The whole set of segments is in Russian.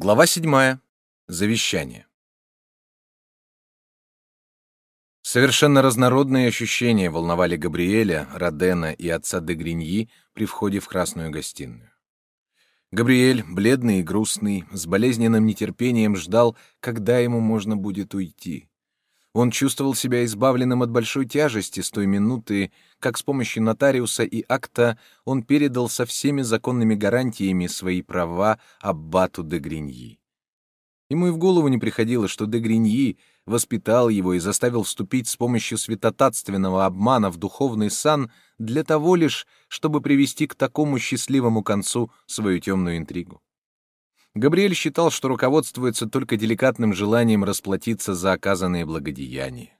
Глава седьмая. Завещание. Совершенно разнородные ощущения волновали Габриэля, Родена и отца де Гриньи при входе в красную гостиную. Габриэль, бледный и грустный, с болезненным нетерпением ждал, когда ему можно будет уйти. Он чувствовал себя избавленным от большой тяжести с той минуты, как с помощью нотариуса и акта он передал со всеми законными гарантиями свои права аббату де Гриньи. Ему и в голову не приходило, что де Гриньи воспитал его и заставил вступить с помощью святотатственного обмана в духовный сан для того лишь, чтобы привести к такому счастливому концу свою темную интригу. Габриэль считал, что руководствуется только деликатным желанием расплатиться за оказанные благодеяния.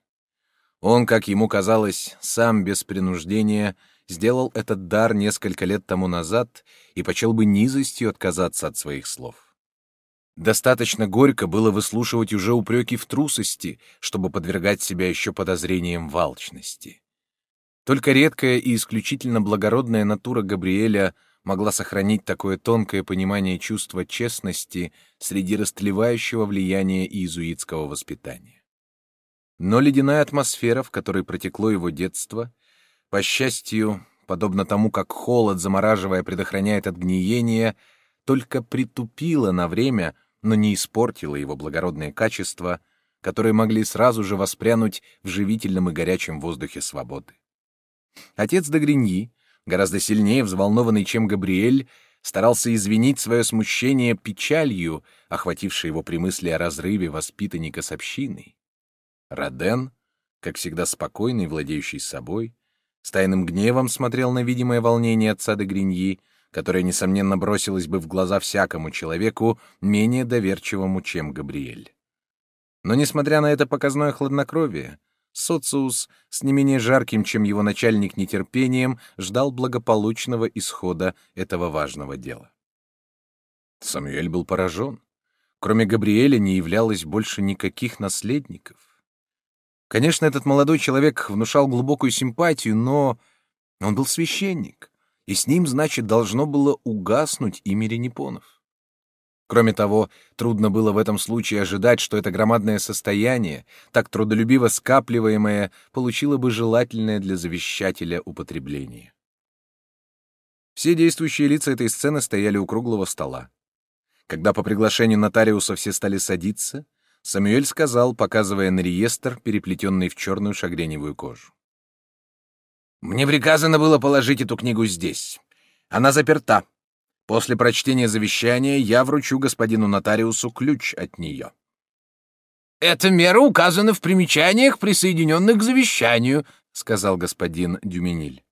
Он, как ему казалось, сам без принуждения сделал этот дар несколько лет тому назад и почел бы низостью отказаться от своих слов. Достаточно горько было выслушивать уже упреки в трусости, чтобы подвергать себя еще подозрениям в алчности. Только редкая и исключительно благородная натура Габриэля — могла сохранить такое тонкое понимание чувства честности среди растлевающего влияния иезуитского воспитания. Но ледяная атмосфера, в которой протекло его детство, по счастью, подобно тому, как холод, замораживая, предохраняет от гниения, только притупила на время, но не испортила его благородные качества, которые могли сразу же воспрянуть в живительном и горячем воздухе свободы. Отец Дагриньи, гораздо сильнее взволнованный, чем Габриэль, старался извинить свое смущение печалью, охватившей его при мысли о разрыве воспитанника с общиной. Роден, как всегда спокойный, владеющий собой, с тайным гневом смотрел на видимое волнение отца де Гриньи, которое, несомненно, бросилось бы в глаза всякому человеку, менее доверчивому, чем Габриэль. Но, несмотря на это показное хладнокровие, Социус с не менее жарким, чем его начальник нетерпением, ждал благополучного исхода этого важного дела. Самуэль был поражен. Кроме Габриэля не являлось больше никаких наследников. Конечно, этот молодой человек внушал глубокую симпатию, но он был священник, и с ним, значит, должно было угаснуть имя Ренепонов. Кроме того, трудно было в этом случае ожидать, что это громадное состояние, так трудолюбиво скапливаемое, получило бы желательное для завещателя употребление. Все действующие лица этой сцены стояли у круглого стола. Когда по приглашению нотариуса все стали садиться, Самюэль сказал, показывая на реестр, переплетенный в черную шагреневую кожу. «Мне приказано было положить эту книгу здесь. Она заперта. После прочтения завещания я вручу господину нотариусу ключ от нее. «Эта мера указана в примечаниях, присоединенных к завещанию», — сказал господин Дюмениль.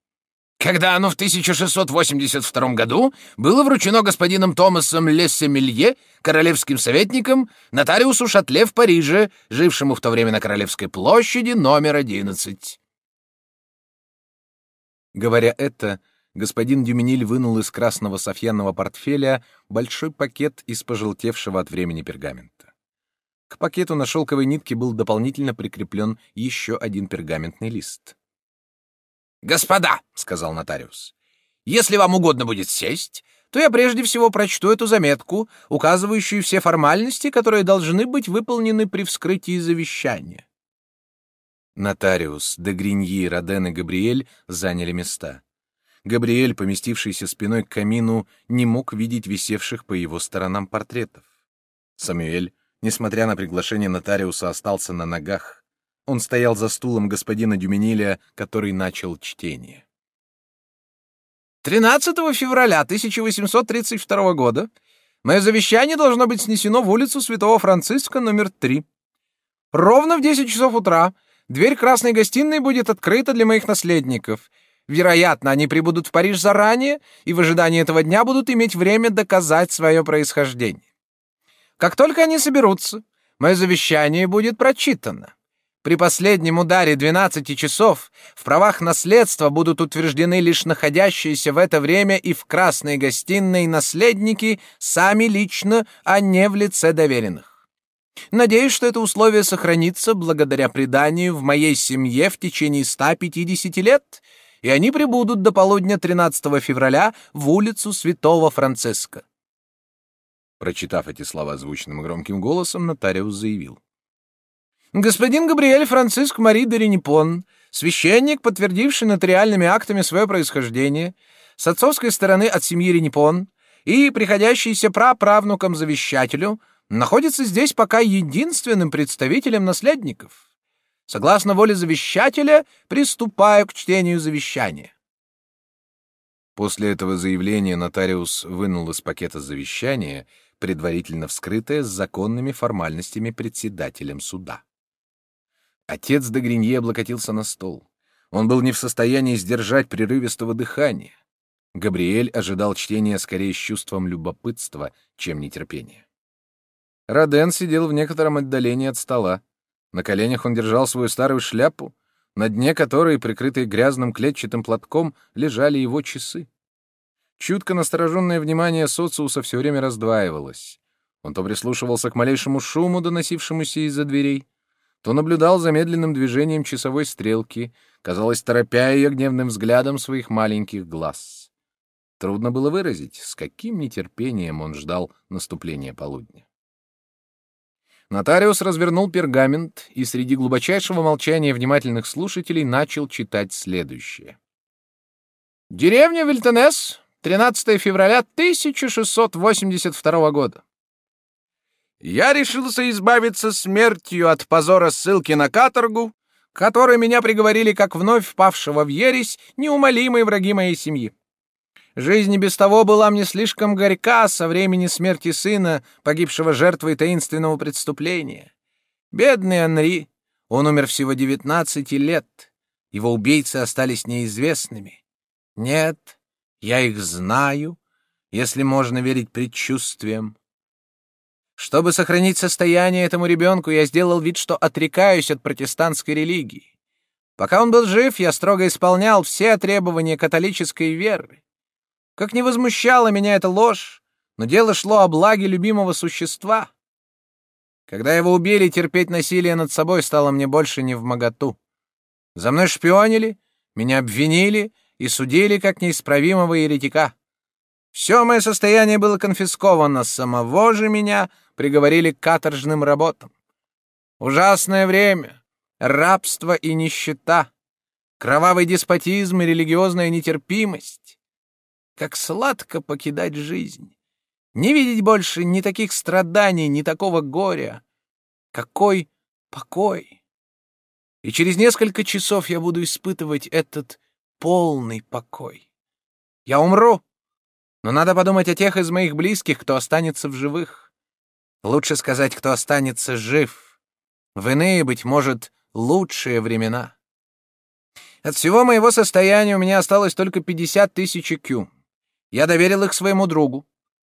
«Когда оно в 1682 году было вручено господином Томасом Лессемелье, королевским советником, нотариусу Шатле в Париже, жившему в то время на Королевской площади номер 11». Говоря это, господин Дюминиль вынул из красного софьянного портфеля большой пакет из пожелтевшего от времени пергамента. К пакету на шелковой нитке был дополнительно прикреплен еще один пергаментный лист. «Господа», — сказал нотариус, — «если вам угодно будет сесть, то я прежде всего прочту эту заметку, указывающую все формальности, которые должны быть выполнены при вскрытии завещания». Нотариус, Дегриньи, Роден и Габриэль заняли места. Габриэль, поместившийся спиной к камину, не мог видеть висевших по его сторонам портретов. Самуэль, несмотря на приглашение нотариуса, остался на ногах. Он стоял за стулом господина Дюмениля, который начал чтение. 13 февраля 1832 года мое завещание должно быть снесено в улицу Святого Франциска, номер 3. Ровно в 10 часов утра дверь красной гостиной будет открыта для моих наследников — Вероятно, они прибудут в Париж заранее и в ожидании этого дня будут иметь время доказать свое происхождение. Как только они соберутся, мое завещание будет прочитано. При последнем ударе 12 часов в правах наследства будут утверждены лишь находящиеся в это время и в красной гостиной наследники сами лично, а не в лице доверенных. Надеюсь, что это условие сохранится благодаря преданию в моей семье в течение 150 лет — и они прибудут до полудня 13 февраля в улицу Святого Франциска. Прочитав эти слова звучным громким голосом, нотариус заявил. «Господин Габриэль Франциск Мари де священник, подтвердивший нотариальными актами свое происхождение, с отцовской стороны от семьи Ренипон и приходящийся праправнуком-завещателю, находится здесь пока единственным представителем наследников. Согласно воле завещателя, приступаю к чтению завещания. После этого заявления нотариус вынул из пакета завещание, предварительно вскрытое с законными формальностями председателем суда. Отец де Гринье облокотился на стол. Он был не в состоянии сдержать прерывистого дыхания. Габриэль ожидал чтения скорее с чувством любопытства, чем нетерпения. Роден сидел в некотором отдалении от стола. На коленях он держал свою старую шляпу, на дне которой, прикрытой грязным клетчатым платком, лежали его часы. Чутко настороженное внимание социуса все время раздваивалось. Он то прислушивался к малейшему шуму, доносившемуся из-за дверей, то наблюдал за медленным движением часовой стрелки, казалось, торопя ее гневным взглядом своих маленьких глаз. Трудно было выразить, с каким нетерпением он ждал наступления полудня. Нотариус развернул пергамент и среди глубочайшего молчания внимательных слушателей начал читать следующее. «Деревня Вильтенес, 13 февраля 1682 года. Я решился избавиться смертью от позора ссылки на каторгу, которой меня приговорили как вновь впавшего в ересь неумолимые враги моей семьи. Жизнь без того была мне слишком горька со времени смерти сына, погибшего жертвой таинственного преступления. Бедный Анри, он умер всего девятнадцати лет. Его убийцы остались неизвестными. Нет, я их знаю, если можно верить предчувствиям. Чтобы сохранить состояние этому ребенку, я сделал вид, что отрекаюсь от протестантской религии. Пока он был жив, я строго исполнял все требования католической веры. Как не возмущала меня эта ложь, но дело шло о благе любимого существа. Когда его убили, терпеть насилие над собой стало мне больше не в моготу. За мной шпионили, меня обвинили и судили как неисправимого еретика. Все мое состояние было конфисковано, самого же меня приговорили к каторжным работам. Ужасное время, рабство и нищета, кровавый деспотизм и религиозная нетерпимость. Как сладко покидать жизнь. Не видеть больше ни таких страданий, ни такого горя. Какой покой! И через несколько часов я буду испытывать этот полный покой. Я умру, но надо подумать о тех из моих близких, кто останется в живых. Лучше сказать, кто останется жив. В иные, быть может, лучшие времена. От всего моего состояния у меня осталось только 50 тысяч кю. Я доверил их своему другу.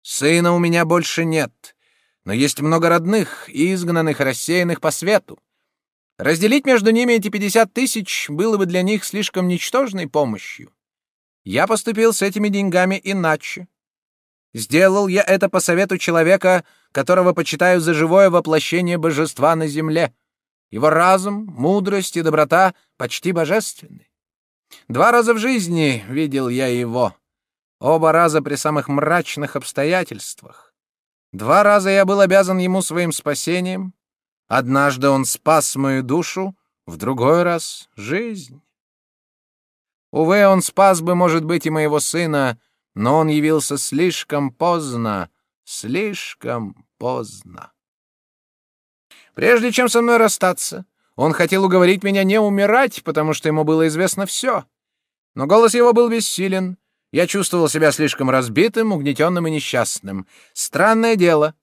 Сына у меня больше нет, но есть много родных, изгнанных, рассеянных по свету. Разделить между ними эти пятьдесят тысяч было бы для них слишком ничтожной помощью. Я поступил с этими деньгами иначе. Сделал я это по совету человека, которого почитаю за живое воплощение божества на земле. Его разум, мудрость и доброта почти божественны. Два раза в жизни видел я его. Оба раза при самых мрачных обстоятельствах. Два раза я был обязан ему своим спасением. Однажды он спас мою душу, в другой раз — жизнь. Увы, он спас бы, может быть, и моего сына, но он явился слишком поздно, слишком поздно. Прежде чем со мной расстаться, он хотел уговорить меня не умирать, потому что ему было известно все. Но голос его был бессилен, я чувствовал себя слишком разбитым, угнетенным и несчастным. Странное дело.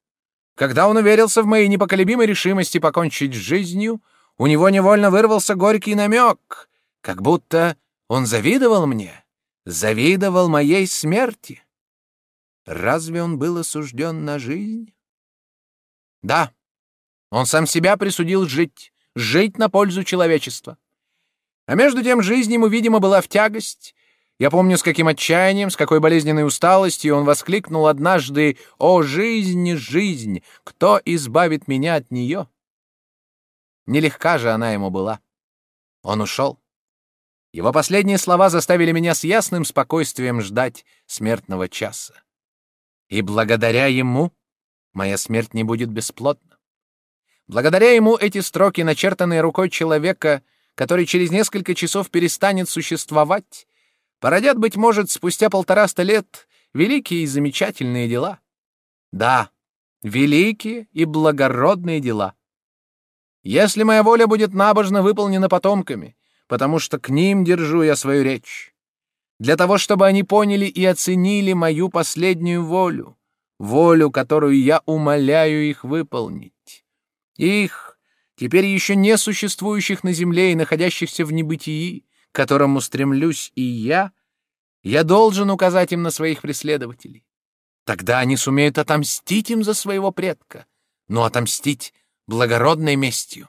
Когда он уверился в моей непоколебимой решимости покончить с жизнью, у него невольно вырвался горький намек, как будто он завидовал мне, завидовал моей смерти. Разве он был осужден на жизнь? Да, он сам себя присудил жить, жить на пользу человечества. А между тем жизнь ему, видимо, была в тягость, я помню, с каким отчаянием, с какой болезненной усталостью он воскликнул однажды «О, жизнь, жизнь! Кто избавит меня от нее?» Нелегка же она ему была. Он ушел. Его последние слова заставили меня с ясным спокойствием ждать смертного часа. И благодаря ему моя смерть не будет бесплодна. Благодаря ему эти строки, начертанные рукой человека, который через несколько часов перестанет существовать, породят, быть может, спустя полтораста лет великие и замечательные дела. Да, великие и благородные дела. Если моя воля будет набожно выполнена потомками, потому что к ним держу я свою речь, для того, чтобы они поняли и оценили мою последнюю волю, волю, которую я умоляю их выполнить. Их, теперь еще не существующих на земле и находящихся в небытии, которому стремлюсь и я, я должен указать им на своих преследователей. Тогда они сумеют отомстить им за своего предка, но отомстить благородной местью.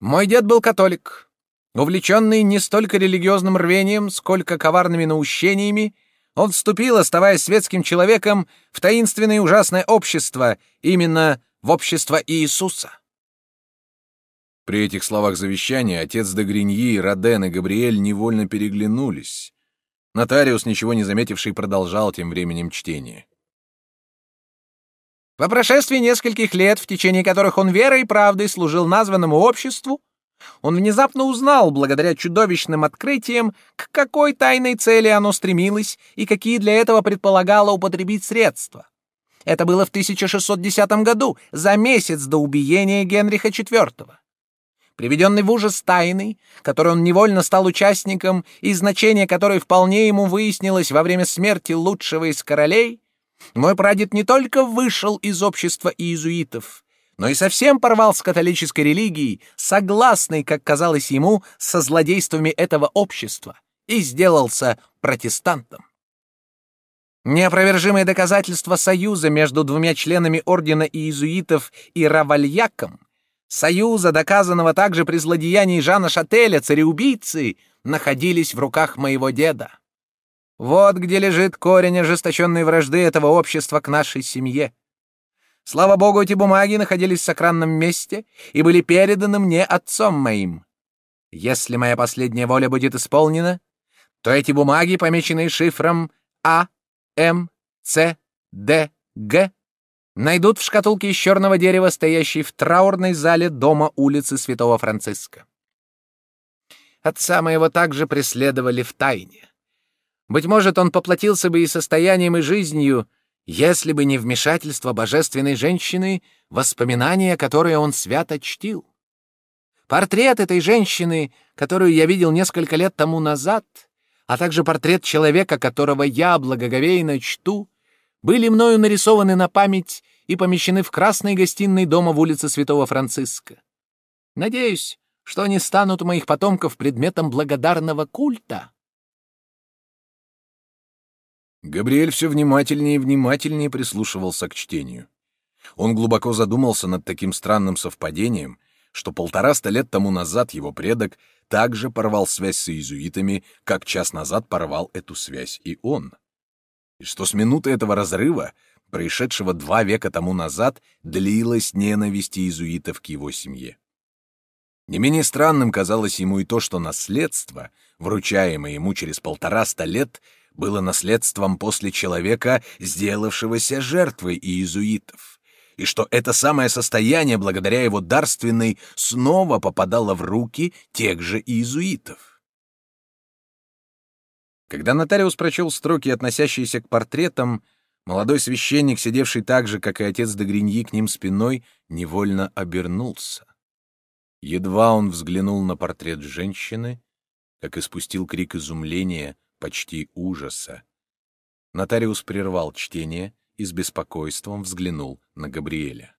Мой дед был католик, увлеченный не столько религиозным рвением, сколько коварными наущениями, он вступил, оставаясь светским человеком, в таинственное и ужасное общество, именно в общество Иисуса. При этих словах завещания отец де Гриньи, Роден и Габриэль невольно переглянулись. Нотариус, ничего не заметивший, продолжал тем временем чтение. По прошествии нескольких лет, в течение которых он верой и правдой служил названному обществу, он внезапно узнал, благодаря чудовищным открытиям, к какой тайной цели оно стремилось и какие для этого предполагало употребить средства. Это было в 1610 году, за месяц до убиения Генриха IV. Приведенный в ужас тайной, которой он невольно стал участником и значение которой вполне ему выяснилось во время смерти лучшего из королей, мой прадед не только вышел из общества иезуитов, но и совсем порвал с католической религией, согласный, как казалось ему, со злодействами этого общества, и сделался протестантом. Неопровержимые доказательства союза между двумя членами ордена иезуитов и Равальяком, союза, доказанного также при злодеянии Жана Шателя, цареубийцы, находились в руках моего деда. Вот где лежит корень ожесточенной вражды этого общества к нашей семье. Слава богу, эти бумаги находились в сохранном месте и были переданы мне отцом моим. Если моя последняя воля будет исполнена, то эти бумаги, помеченные шифром А, М, С, Д, Г, найдут в шкатулке из черного дерева, стоящей в траурной зале дома улицы Святого Франциска. Отца моего также преследовали в тайне. Быть может, он поплатился бы и состоянием, и жизнью, если бы не вмешательство божественной женщины, воспоминания, которые он свято чтил. Портрет этой женщины, которую я видел несколько лет тому назад, а также портрет человека, которого я благоговейно чту, были мною нарисованы на память и помещены в красной гостиной дома в улице Святого Франциска. Надеюсь, что они станут у моих потомков предметом благодарного культа. Габриэль все внимательнее и внимательнее прислушивался к чтению. Он глубоко задумался над таким странным совпадением, что полтораста лет тому назад его предок также порвал связь с иезуитами, как час назад порвал эту связь и он. И что с минуты этого разрыва, происшедшего два века тому назад, длилась ненависть иезуитов к его семье. Не менее странным казалось ему и то, что наследство, вручаемое ему через полтораста лет, было наследством после человека, сделавшегося жертвой иезуитов, и что это самое состояние, благодаря его дарственной, снова попадало в руки тех же иезуитов. Когда нотариус прочел строки, относящиеся к портретам, молодой священник, сидевший так же, как и отец де Гриньи, к ним спиной, невольно обернулся. Едва он взглянул на портрет женщины, как испустил крик изумления — почти ужаса. Нотариус прервал чтение и с беспокойством взглянул на Габриэля.